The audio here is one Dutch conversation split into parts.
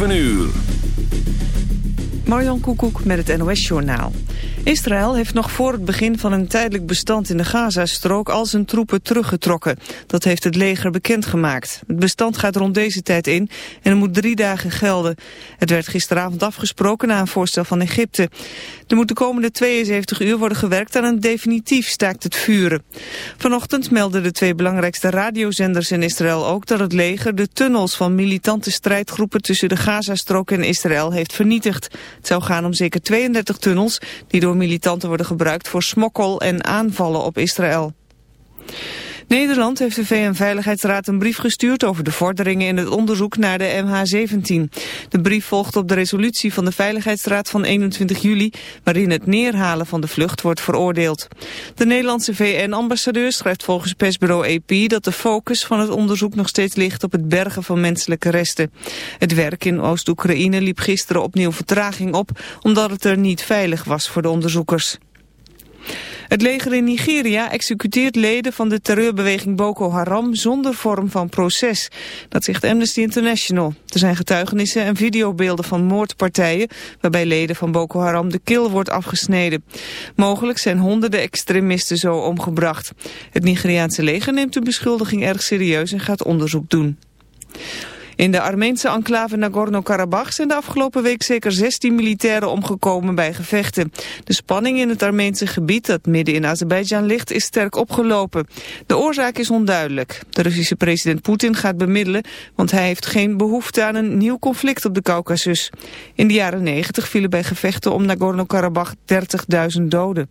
7 uur. Marjan Koekoek met het NOS-journaal. Israël heeft nog voor het begin van een tijdelijk bestand in de Gazastrook al zijn troepen teruggetrokken. Dat heeft het leger bekendgemaakt. Het bestand gaat rond deze tijd in en moet drie dagen gelden. Het werd gisteravond afgesproken na een voorstel van Egypte. Er moet de komende 72 uur worden gewerkt aan een definitief staakt het vuren. Vanochtend melden de twee belangrijkste radiozenders in Israël ook dat het leger de tunnels van militante strijdgroepen tussen de Gazastrook en Israël heeft vernietigd. Het zou gaan om zeker 32 tunnels die door militanten worden gebruikt voor smokkel en aanvallen op Israël. Nederland heeft de VN-veiligheidsraad een brief gestuurd over de vorderingen in het onderzoek naar de MH17. De brief volgt op de resolutie van de Veiligheidsraad van 21 juli, waarin het neerhalen van de vlucht wordt veroordeeld. De Nederlandse VN-ambassadeur schrijft volgens persbureau EP dat de focus van het onderzoek nog steeds ligt op het bergen van menselijke resten. Het werk in Oost-Oekraïne liep gisteren opnieuw vertraging op, omdat het er niet veilig was voor de onderzoekers. Het leger in Nigeria executeert leden van de terreurbeweging Boko Haram zonder vorm van proces. Dat zegt Amnesty International. Er zijn getuigenissen en videobeelden van moordpartijen waarbij leden van Boko Haram de keel wordt afgesneden. Mogelijk zijn honderden extremisten zo omgebracht. Het Nigeriaanse leger neemt de beschuldiging erg serieus en gaat onderzoek doen. In de Armeense enclave Nagorno-Karabakh zijn de afgelopen week zeker 16 militairen omgekomen bij gevechten. De spanning in het Armeense gebied dat midden in Azerbeidzjan ligt is sterk opgelopen. De oorzaak is onduidelijk. De Russische president Poetin gaat bemiddelen, want hij heeft geen behoefte aan een nieuw conflict op de Caucasus. In de jaren 90 vielen bij gevechten om Nagorno-Karabakh 30.000 doden.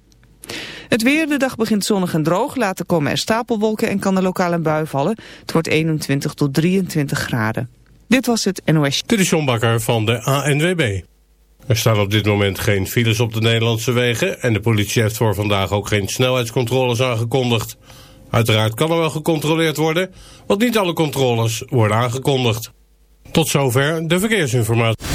Het weer, de dag begint zonnig en droog. Later komen er stapelwolken en kan er lokaal een bui vallen. Het wordt 21 tot 23 graden. Dit was het NOS. Dit is van de ANWB. Er staan op dit moment geen files op de Nederlandse wegen... en de politie heeft voor vandaag ook geen snelheidscontroles aangekondigd. Uiteraard kan er wel gecontroleerd worden... want niet alle controles worden aangekondigd. Tot zover de verkeersinformatie.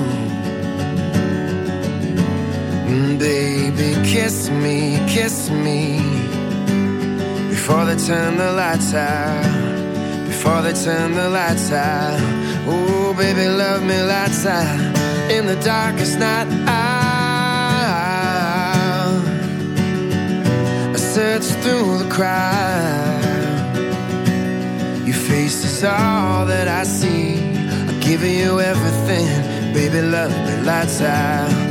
Baby, kiss me, kiss me before they turn the lights out. Before they turn the lights out. Oh, baby, love me lights out in the darkest night. I search through the crowd. Your face is all that I see. I'm giving you everything. Baby, love me lights out.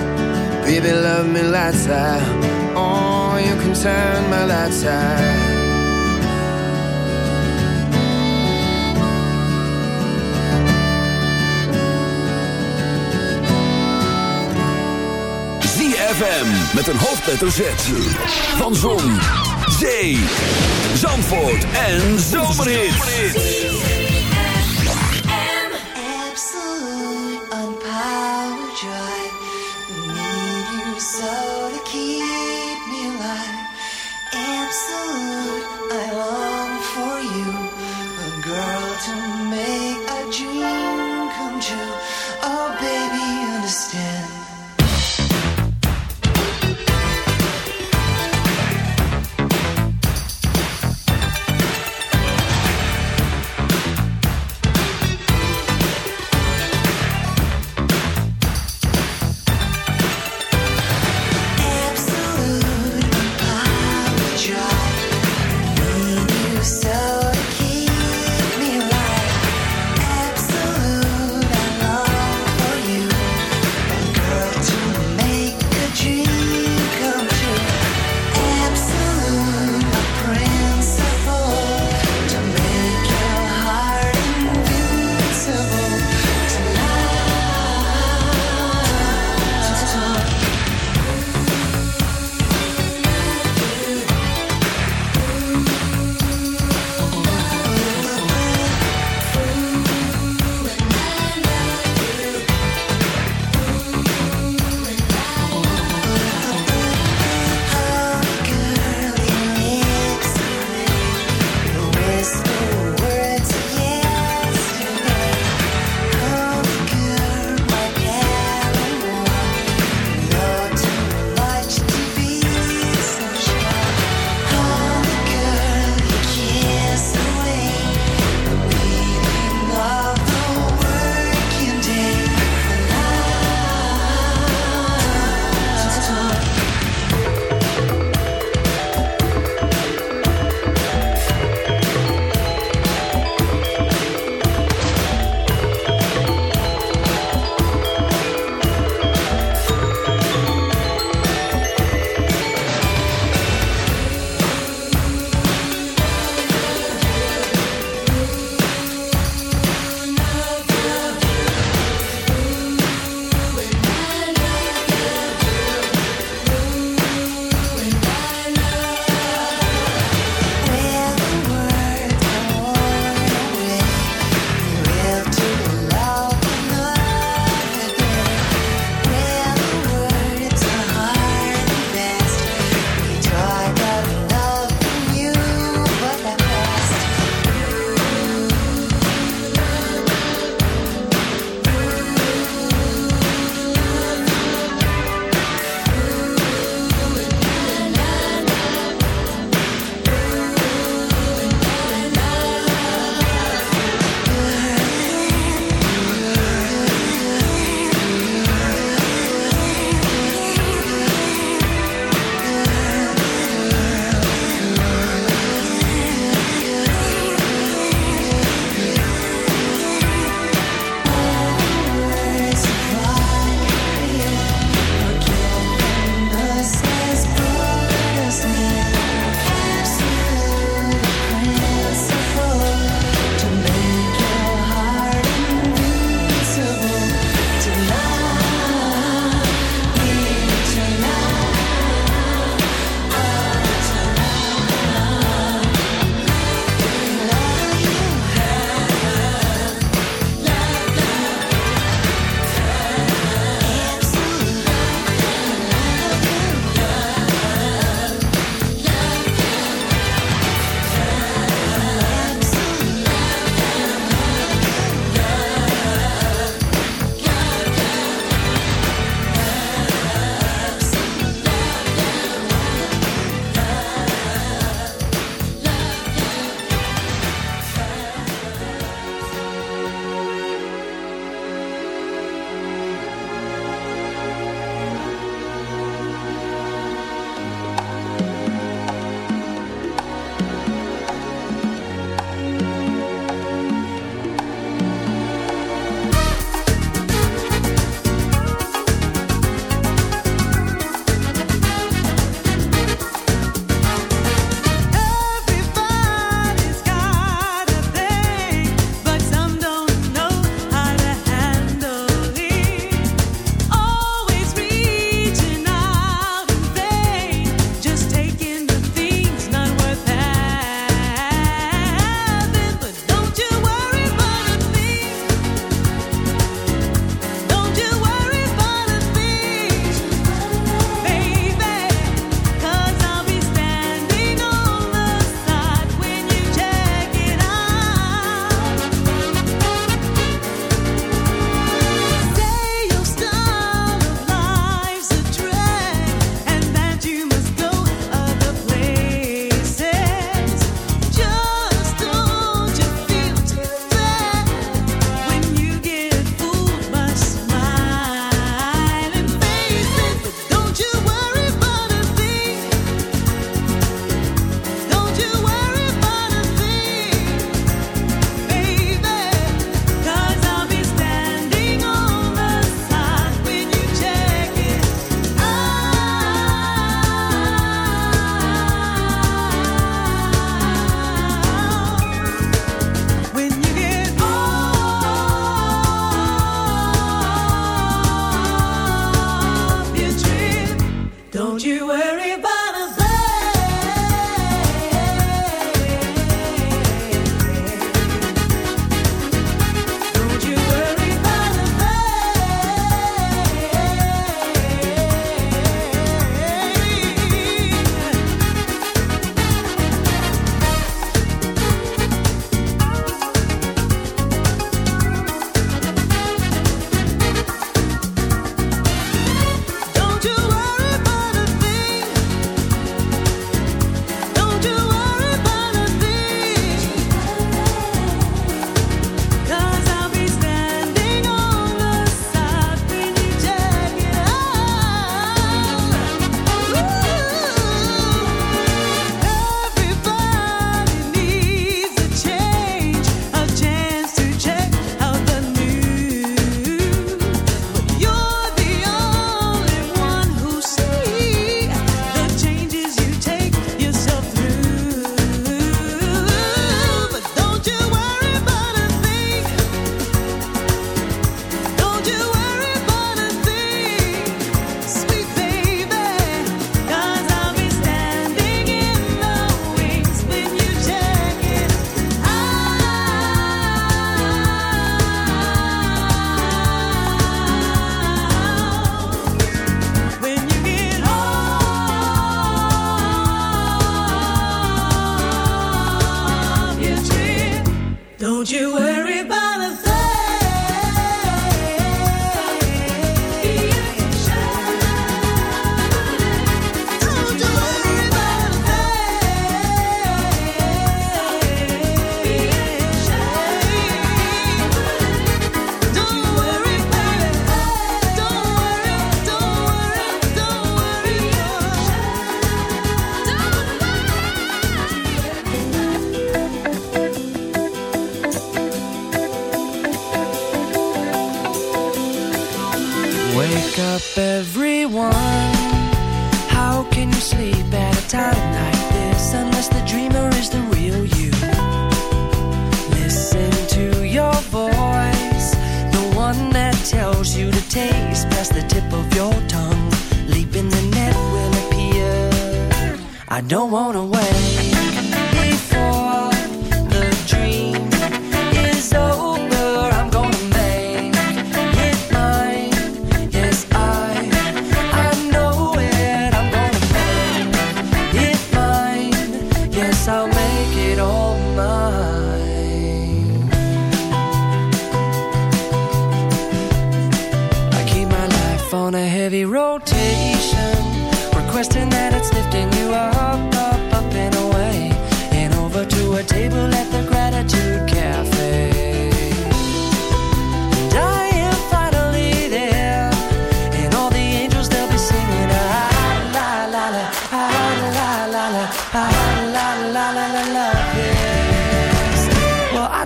baby. Love me lights out. Oh, you can turn my lights out. ZFM met een hoofdletter Z. Van Zon, Zee, Zandvoort en Zomerhits. Absolute unpowered drive. girl to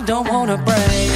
don't wanna break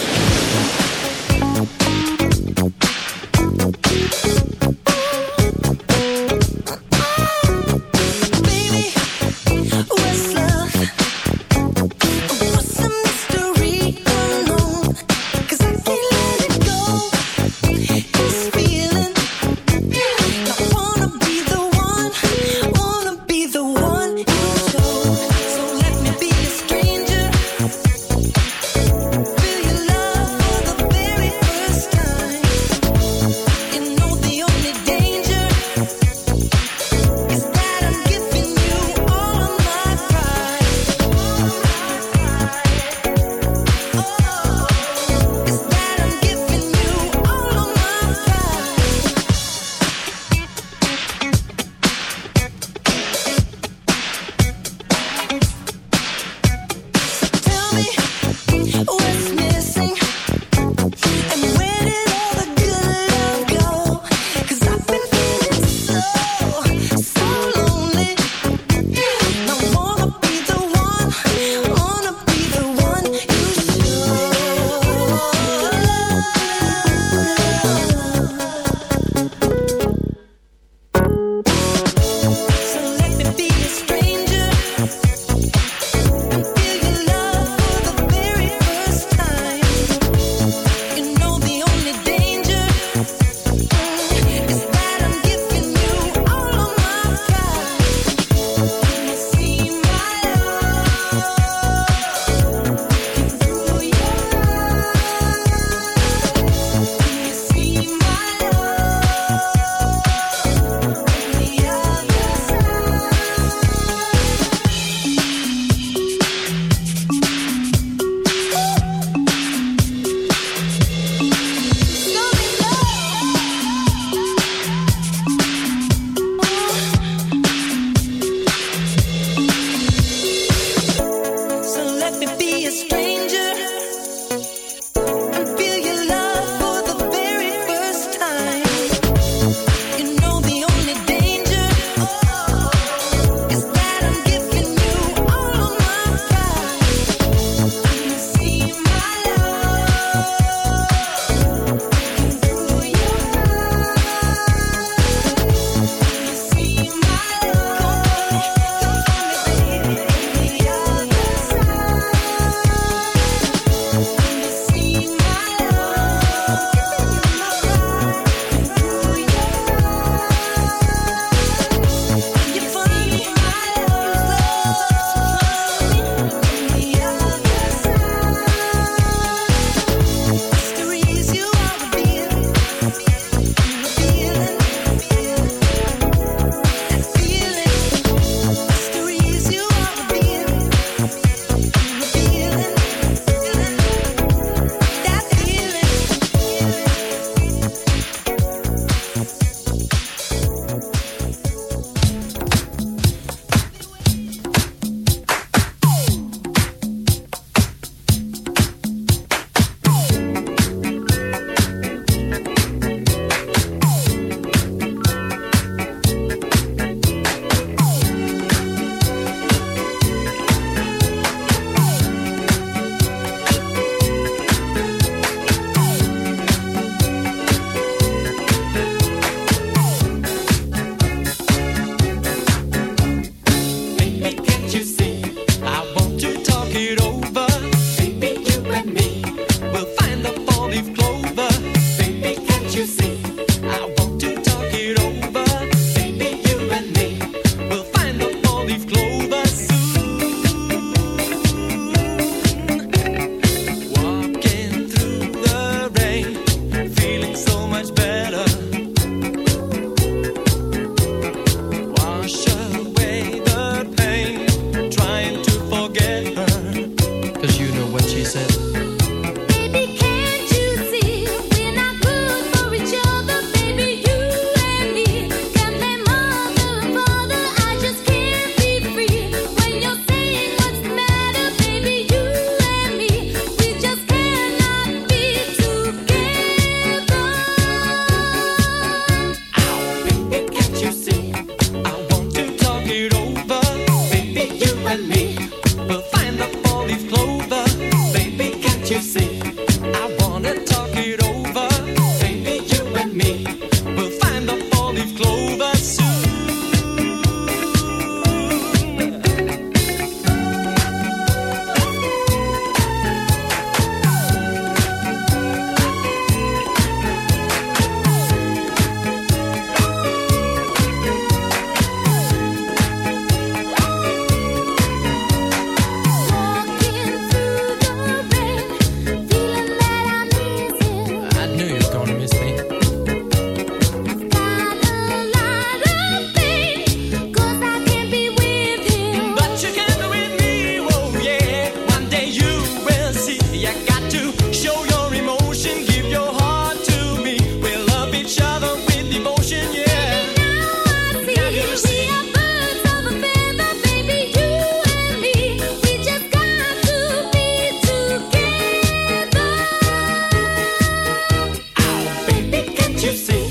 You see?